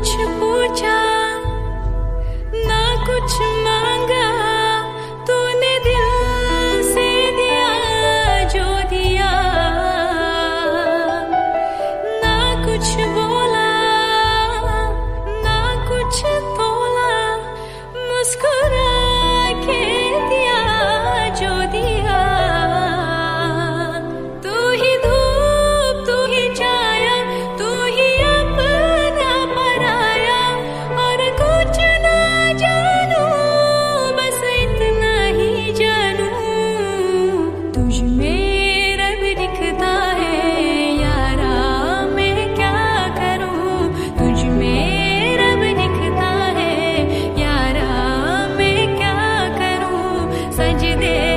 कुछ पूछा ना कुछ मांगा। तूने दिल से दिया जो दिया ना कुछ बोला। secdeye